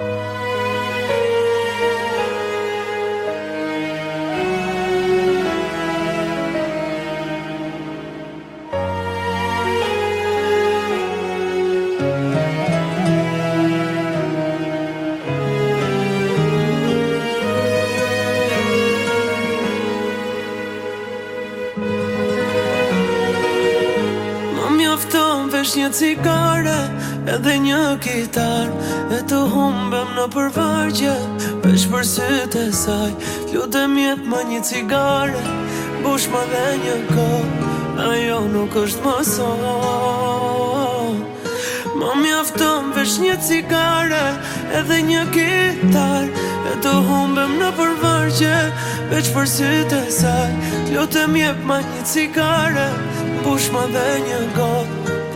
Thank you. është një cikare Edhe një kitar E të humbëm në përvargje Pesh për së të saj Lute mjetë më një cigare Bush më dhe një ko Ajo nuk është më son Më mjaftëm vesh një cigare Edhe një kitar E të humbëm në përvargje Pesh për së të saj Lute mjetë më një cigare Bush më dhe një gotë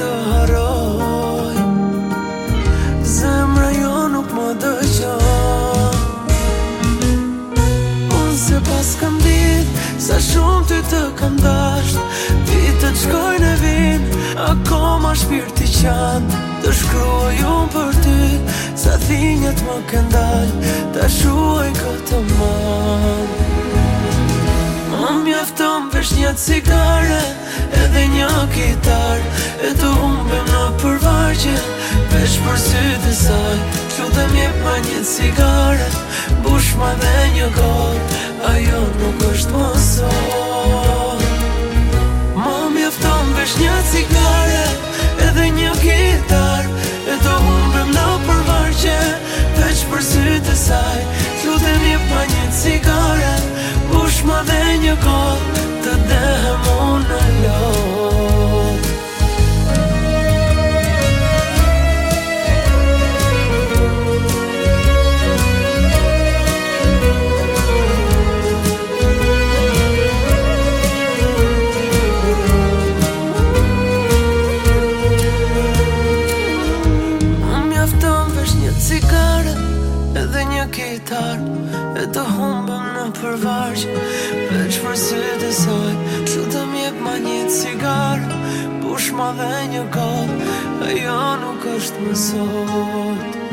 të haroj Zemra jo nuk më dëqoj Unë se pas kam dit Sa shumë ty të kam dasht Ti të të shkoj në vin Ako ma shpirë ti qanë Të shkruaj unë për ty Sa thinjët më këndaj Ta kitar E të umbe në përvargje Vesh për sy të saj Kjo dhe mje ma një cigare Bush ma dhe një god Ajo nuk është më sot Ma mjefton vesh një cigare Edhe një kitar E të umbe në përvargje Vesh për sy të saj Kjo dhe mje ma një cigare Bush ma dhe një god Të dhe më Edhe një kitar E të humbëm në përvarq Veç për si të saj Që të mjek ma një cigar Bush ma dhe një kod Ajo nuk është më nuk është më sot